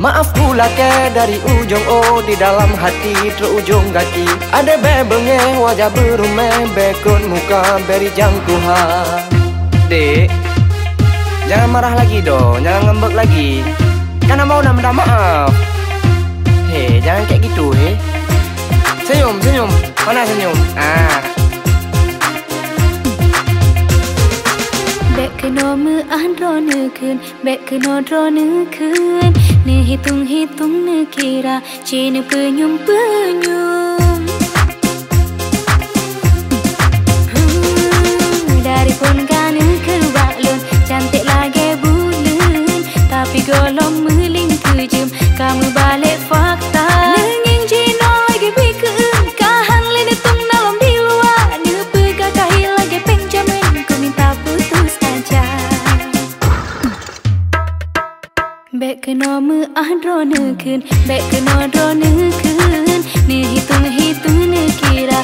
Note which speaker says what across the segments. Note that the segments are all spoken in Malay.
Speaker 1: Maaf pula ke dari ujung. O Di dalam hati terujung kaki Ada bebenge wajah berume Bekun muka beri jangkuha Dek Jangan marah lagi dong Jangan ngembek lagi. Karena mau nak minta maaf. Hei jangan kayak gitu he Senyum senyum. Mana senyum? Ah
Speaker 2: Bek kena mean rona kun Bek kena rona kun Ne hitung hitung nhiều tung hi tung ne kira Cina penyum-penyum Bek kena me ah drone kun Bek kena drone kun Ne hitung hitung ne kira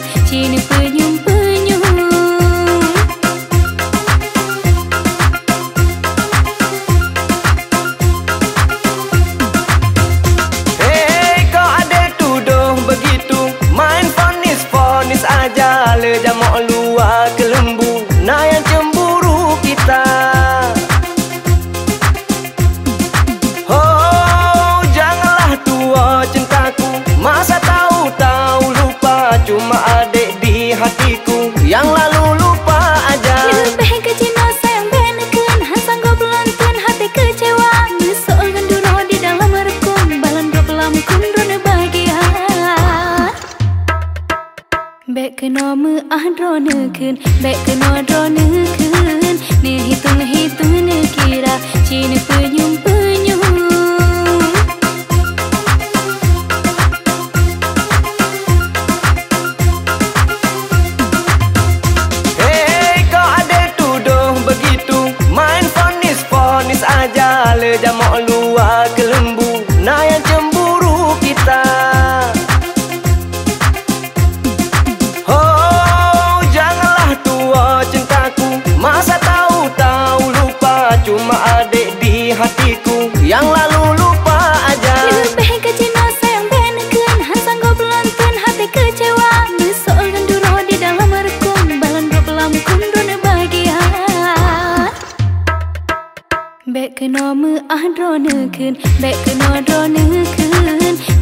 Speaker 2: Bek kena me ah drone kun Bek kena drone kun Ne hitung hitung ne kira. Cina penyum penyum
Speaker 1: Hei kau ada tuduh begitu. Main fonis fonis aja. Le jamok luar
Speaker 2: no mu adro ne khun bek no adro ne khun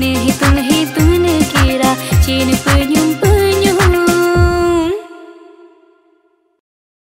Speaker 2: ne hitung hitung ne kira chin pu